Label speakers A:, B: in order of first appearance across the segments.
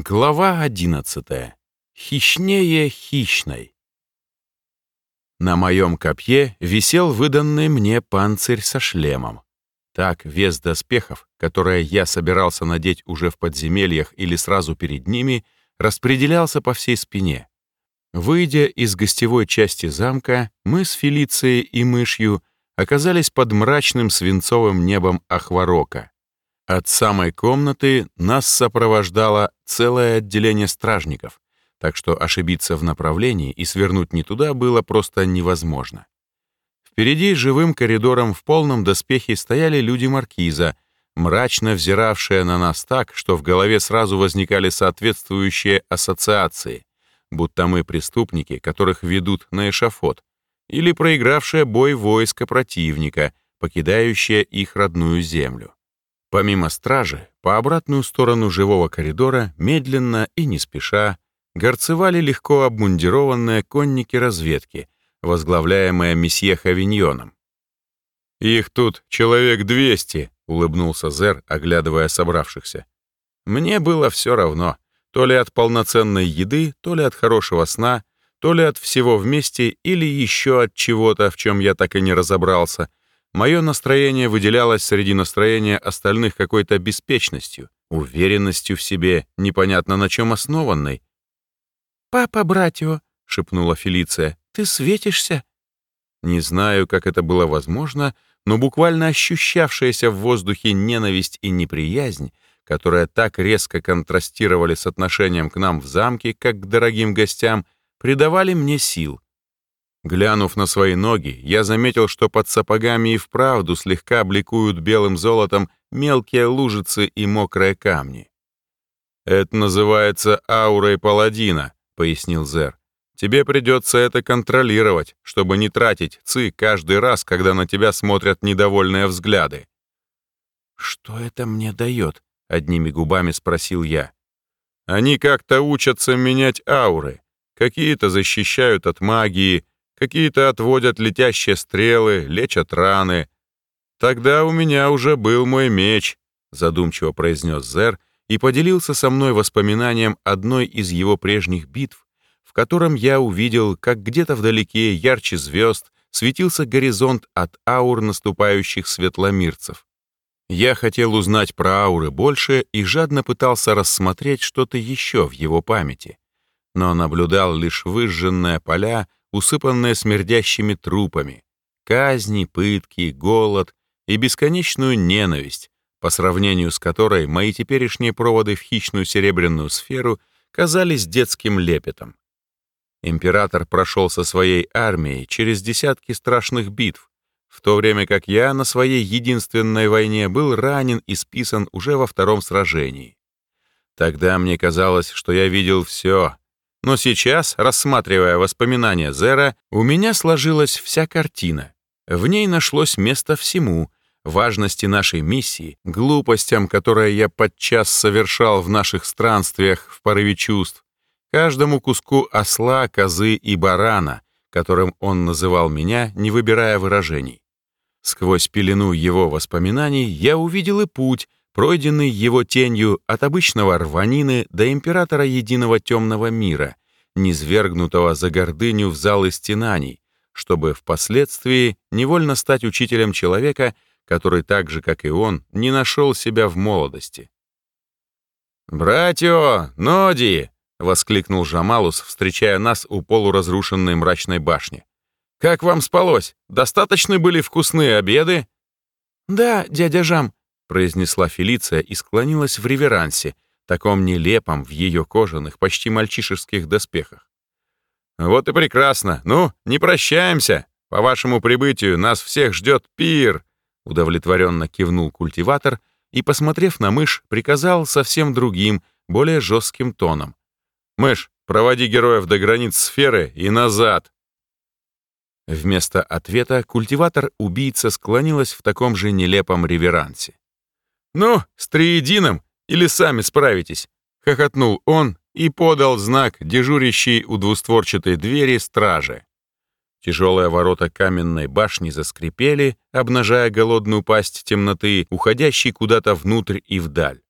A: Глава одиннадцатая. Хищнее хищной. На моем копье висел выданный мне панцирь со шлемом. Так вес доспехов, которые я собирался надеть уже в подземельях или сразу перед ними, распределялся по всей спине. Выйдя из гостевой части замка, мы с Фелицией и мышью оказались под мрачным свинцовым небом Ахварока. От самой комнаты нас сопровождало целое отделение стражников, так что ошибиться в направлении и свернуть не туда было просто невозможно. Впереди живым коридором в полном доспехе стояли люди маркиза, мрачно взиравшие на нас так, что в голове сразу возникали соответствующие ассоциации, будто мы преступники, которых ведут на эшафот, или проигравшие бой войска противника, покидающие их родную землю. Помимо стражи, по обратную сторону живого коридора, медленно и не спеша, горцевали легко обмундированные конники разведки, возглавляемые месье Хавиньоном. «Их тут человек двести», — улыбнулся Зер, оглядывая собравшихся. «Мне было все равно, то ли от полноценной еды, то ли от хорошего сна, то ли от всего вместе или еще от чего-то, в чем я так и не разобрался, Мое настроение выделялось среди настроения остальных какой-то беспечностью, уверенностью в себе, непонятно на чем основанной. «Папа, братья!» — шепнула Фелиция, — «ты светишься?» Не знаю, как это было возможно, но буквально ощущавшаяся в воздухе ненависть и неприязнь, которые так резко контрастировали с отношением к нам в замке, как к дорогим гостям, придавали мне сил — Глянув на свои ноги, я заметил, что под сапогами и вправду слегка бликуют белым золотом мелкие лужицы и мокрые камни. «Это называется аурой паладина», — пояснил Зер. «Тебе придется это контролировать, чтобы не тратить ци каждый раз, когда на тебя смотрят недовольные взгляды». «Что это мне дает?» — одними губами спросил я. «Они как-то учатся менять ауры. Какие-то защищают от магии, Какие-то отводят летящие стрелы, лечат раны. Тогда у меня уже был мой меч, задумчиво произнес Зер и поделился со мной воспоминанием одной из его прежних битв, в котором я увидел, как где-то вдалеке, ярче звезд, светился горизонт от аур наступающих светломирцев. Я хотел узнать про ауры больше и жадно пытался рассмотреть что-то еще в его памяти, но наблюдал лишь выжженные поля, усыпанная смердящими трупами, казни, пытки, голод и бесконечную ненависть, по сравнению с которой мои теперешние проводы в хищную серебряную сферу казались детским лепетом. Император прошел со своей армией через десятки страшных битв, в то время как я на своей единственной войне был ранен и списан уже во втором сражении. Тогда мне казалось, что я видел все, но сейчас, рассматривая воспоминания Зера, у меня сложилась вся картина. В ней нашлось место всему — важности нашей миссии, глупостям, которые я подчас совершал в наших странствиях в порыве чувств, каждому куску осла, козы и барана, которым он называл меня, не выбирая выражений. Сквозь пелену его воспоминаний я увидел и путь, пройденный его тенью от обычного рванины до императора единого темного мира, низвергнутого за гордыню в зал истинаний, чтобы впоследствии невольно стать учителем человека, который так же, как и он, не нашел себя в молодости. «Братья, Ноди!» — воскликнул Жамалус, встречая нас у полуразрушенной мрачной башни. «Как вам спалось? Достаточно были вкусные обеды?» «Да, дядя Жам», произнесла Фелиция и склонилась в реверансе, таком нелепом в ее кожаных, почти мальчишеских доспехах. «Вот и прекрасно. Ну, не прощаемся. По вашему прибытию нас всех ждет пир!» Удовлетворенно кивнул культиватор и, посмотрев на мышь, приказал совсем другим, более жестким тоном. «Мышь, проводи героев до границ сферы и назад!» Вместо ответа культиватор-убийца склонилась в таком же нелепом реверансе. «Ну, с триедином, или сами справитесь», — хохотнул он и подал знак дежурящей у двустворчатой двери стражи. Тяжелые ворота каменной башни заскрипели, обнажая голодную пасть темноты, уходящей куда-то внутрь и вдаль.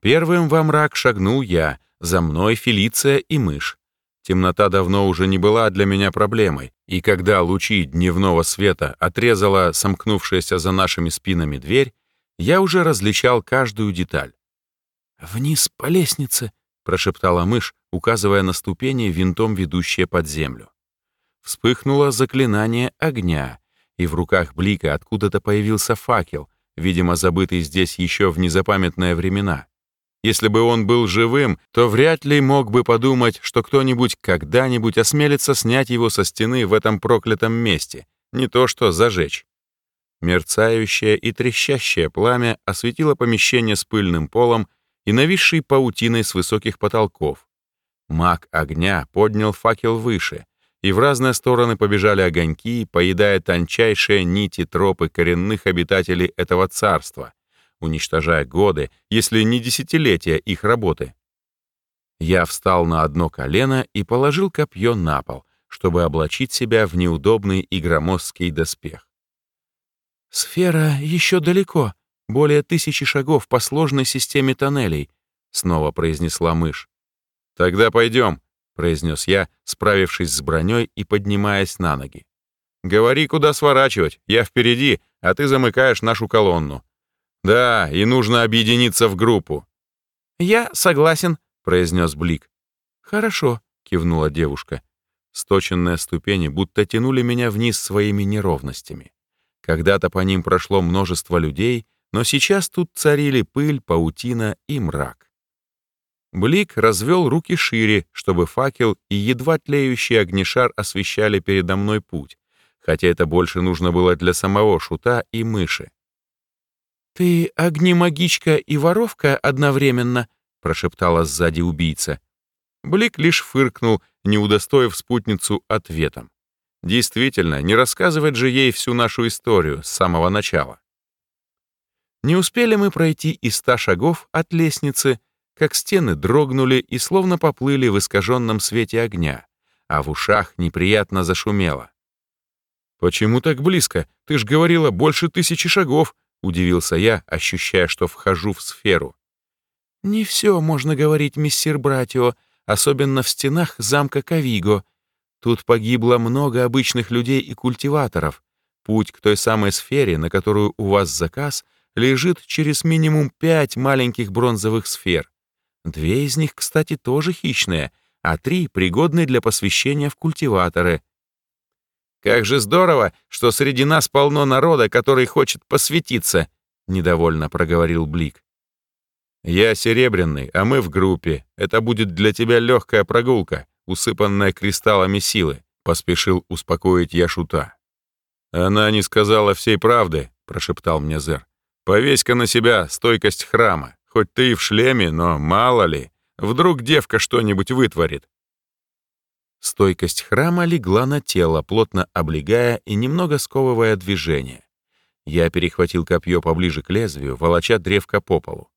A: Первым во мрак шагнул я, за мной Фелиция и мышь. Темнота давно уже не была для меня проблемой, и когда лучи дневного света отрезала сомкнувшаяся за нашими спинами дверь, я уже различал каждую деталь. «Вниз по лестнице», — прошептала мышь, указывая на ступени, винтом ведущие под землю. Вспыхнуло заклинание огня, и в руках Блика откуда-то появился факел, видимо, забытый здесь еще в незапамятные времена. Если бы он был живым, то вряд ли мог бы подумать, что кто-нибудь когда-нибудь осмелится снять его со стены в этом проклятом месте, не то что зажечь. Мерцающее и трещащее пламя осветило помещение с пыльным полом и нависшей паутиной с высоких потолков. Маг огня поднял факел выше, и в разные стороны побежали огоньки, поедая тончайшие нити тропы коренных обитателей этого царства, уничтожая годы, если не десятилетия их работы. Я встал на одно колено и положил копье на пол, чтобы облачить себя в неудобный и громоздкий доспех. «Сфера еще далеко, более тысячи шагов по сложной системе тоннелей», — снова произнесла мышь. «Тогда пойдем», — произнес я, справившись с броней и поднимаясь на ноги. «Говори, куда сворачивать, я впереди, а ты замыкаешь нашу колонну. Да, и нужно объединиться в группу. Я согласен, произнес Блик. Хорошо, кивнула девушка. Сточенные ступени будто тянули меня вниз своими неровностями. Когда-то по ним прошло множество людей, но сейчас тут царили пыль, паутина и мрак. Блик развел руки шире, чтобы факел и едва тлеющий огнешар освещали передо мной путь, хотя это больше нужно было для самого шута и мыши. «Ты огнемагичка и воровка одновременно», — прошептала сзади убийца. Блик лишь фыркнул, не удостоив спутницу ответом. Действительно, не рассказывать же ей всю нашу историю с самого начала. Не успели мы пройти и ста шагов от лестницы, как стены дрогнули и словно поплыли в искаженном свете огня, а в ушах неприятно зашумело. «Почему так близко? Ты ж говорила больше тысячи шагов», — удивился я, ощущая, что вхожу в сферу. «Не все можно говорить, миссир Братио, особенно в стенах замка Кавиго. Тут погибло много обычных людей и культиваторов. Путь к той самой сфере, на которую у вас заказ, лежит через минимум пять маленьких бронзовых сфер. Две из них, кстати, тоже хищные, а три пригодны для посвящения в культиваторы. Как же здорово, что среди нас полно народа, который хочет посвятиться, недовольно проговорил Блик. Я серебряный, а мы в группе. Это будет для тебя легкая прогулка, усыпанная кристаллами силы, поспешил успокоить я шута. Она не сказала всей правды, прошептал мне Зер. Повесь-ка на себя стойкость храма. Хоть ты и в шлеме, но мало ли, вдруг девка что-нибудь вытворит. Стойкость храма легла на тело, плотно облегая и немного сковывая движение. Я перехватил копье поближе к лезвию, волоча древко по полу.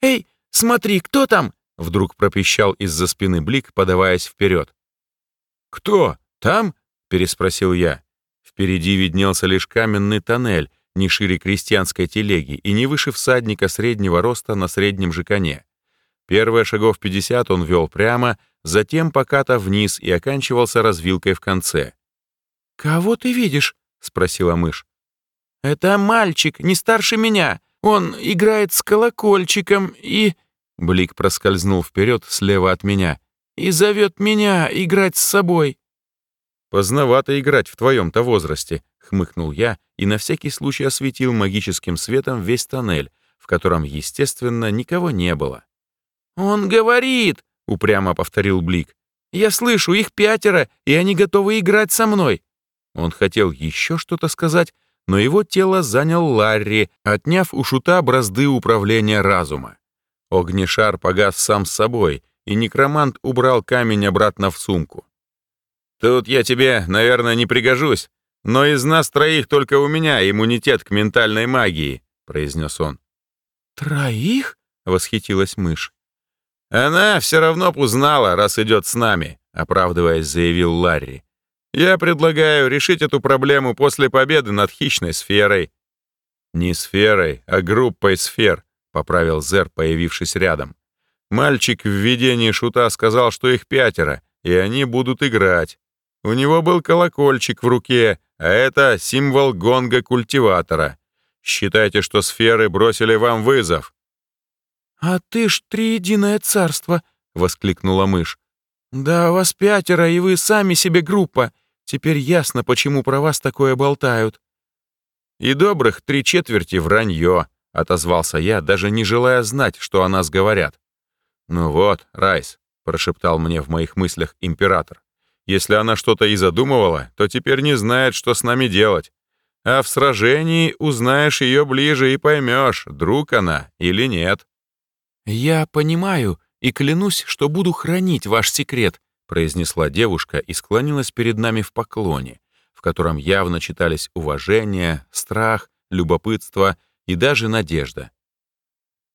A: «Эй, смотри, кто там?» — вдруг пропищал из-за спины Блик, подаваясь вперед. «Кто? Там?» — переспросил я. Впереди виднелся лишь каменный тоннель, не шире крестьянской телеги и не выше всадника среднего роста на среднем же коне. Первые шагов 50 он вел прямо, затем поката вниз и оканчивался развилкой в конце. «Кого ты видишь?» — спросила мышь. «Это мальчик, не старше меня. Он играет с колокольчиком и...» Блик проскользнул вперед слева от меня. «И зовет меня играть с собой». «Поздновато играть в твоем-то возрасте», — хмыкнул я и на всякий случай осветил магическим светом весь тоннель, в котором, естественно, никого не было. «Он говорит!» — упрямо повторил Блик. «Я слышу, их пятеро, и они готовы играть со мной». Он хотел еще что-то сказать, но его тело занял Ларри, отняв у шута бразды управления разума. Огнешар погас сам с собой, и некромант убрал камень обратно в сумку. «Тут я тебе, наверное, не пригожусь, но из нас троих только у меня иммунитет к ментальной магии», — произнес он.
B: «Троих?» — восхитилась мышь.
A: «Она все равно б узнала, раз идет с нами», — оправдываясь, заявил Ларри. «Я предлагаю решить эту проблему после победы над хищной сферой». «Не сферой, а группой сфер», поправил Зер, появившись рядом. Мальчик в видении шута сказал, что их пятеро, и они будут играть. У него был колокольчик в руке, а это символ гонга культиватора. Считайте, что сферы бросили вам вызов.
B: «А ты ж триединое царство!» — воскликнула мышь. «Да, вас пятеро, и вы сами себе группа. Теперь ясно, почему про вас такое болтают».
A: «И добрых три четверти вранье», — отозвался я, даже не желая знать, что о нас говорят. «Ну вот, Райс», — прошептал мне в моих мыслях император, «если она что-то и задумывала, то теперь не знает, что с нами делать. А в сражении узнаешь ее ближе и поймешь, друг она или нет».
B: «Я понимаю и клянусь, что буду хранить ваш секрет», произнесла девушка и склонилась перед нами в поклоне, в котором явно читались уважение, страх, любопытство и даже надежда.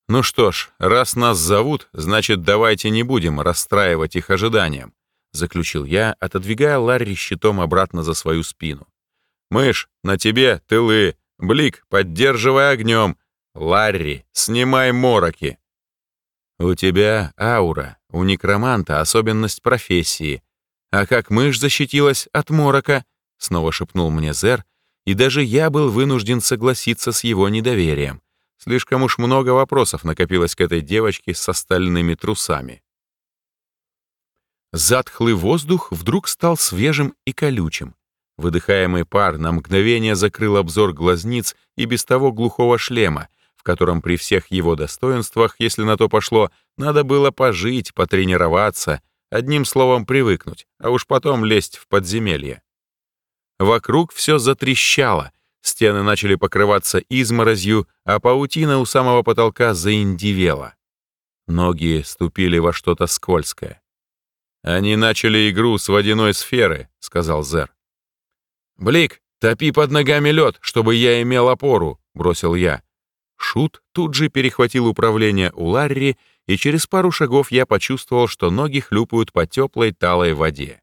A: «Ну что ж, раз нас зовут, значит, давайте не будем расстраивать их ожиданием», заключил я, отодвигая Ларри щитом обратно за свою спину. «Мышь, на тебе тылы! Блик, поддерживай огнем! Ларри, снимай мороки!» «У тебя аура, у некроманта особенность профессии. А как мышь защитилась от морока?» Снова шепнул мне Зер, и даже я был вынужден согласиться с его недоверием. Слишком уж много вопросов накопилось к этой девочке с остальными трусами. Затхлый воздух вдруг стал свежим и колючим. Выдыхаемый пар на мгновение закрыл обзор глазниц и без того глухого шлема, в котором при всех его достоинствах, если на то пошло, надо было пожить, потренироваться, одним словом привыкнуть, а уж потом лезть в подземелье. Вокруг все затрещало, Стены начали покрываться изморозью, а паутина у самого потолка заиндивела. Ноги ступили во что-то скользкое. «Они начали игру с водяной сферы», — сказал Зер. «Блик, топи под ногами лед, чтобы я имел опору», — бросил я. Шут тут же перехватил управление у Ларри, и через пару шагов я почувствовал, что ноги хлюпают по теплой талой воде.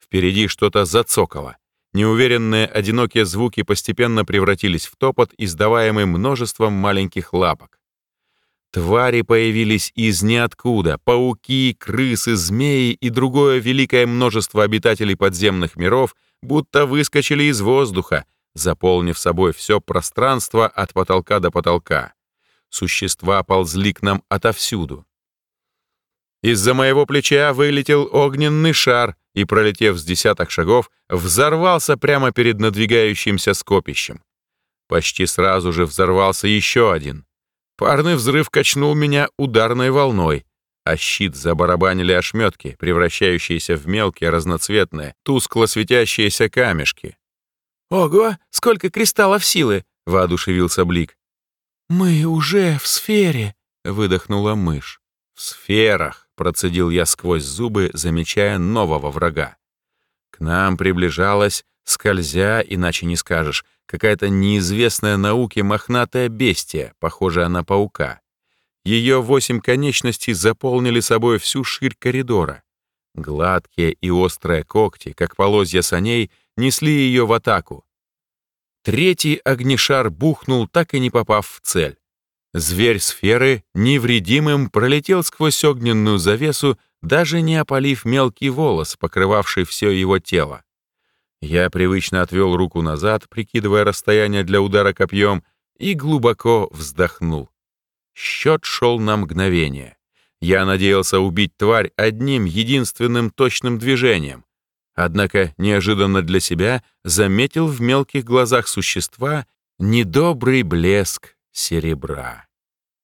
A: Впереди что-то зацокало. Неуверенные, одинокие звуки постепенно превратились в топот, издаваемый множеством маленьких лапок. Твари появились из ниоткуда. Пауки, крысы, змеи и другое великое множество обитателей подземных миров будто выскочили из воздуха, заполнив собой все пространство от потолка до потолка. Существа ползли к нам отовсюду. Из-за моего плеча вылетел огненный шар и, пролетев с десяток шагов, взорвался прямо перед надвигающимся скопищем. Почти сразу же взорвался еще один. Парный взрыв качнул меня ударной волной, а щит забарабанили ошметки, превращающиеся в мелкие разноцветные, тускло светящиеся камешки.
B: «Ого, сколько кристаллов силы!» — воодушевился Блик.
A: «Мы уже в сфере!» — выдохнула мышь. «В сферах!» Процедил я сквозь зубы, замечая нового врага. К нам приближалась, скользя, иначе не скажешь, какая-то неизвестная науке мохнатая бестия, похожая на паука. Ее восемь конечностей заполнили собой всю ширь коридора. Гладкие и острые когти, как полозья саней, несли ее в атаку. Третий огнешар бухнул, так и не попав в цель. Зверь сферы невредимым пролетел сквозь огненную завесу, даже не опалив мелкий волос, покрывавший все его тело. Я привычно отвел руку назад, прикидывая расстояние для удара копьем, и глубоко вздохнул. Счет шел на мгновение. Я надеялся убить тварь одним единственным точным движением. Однако неожиданно для себя заметил в мелких глазах существа недобрый блеск серебра.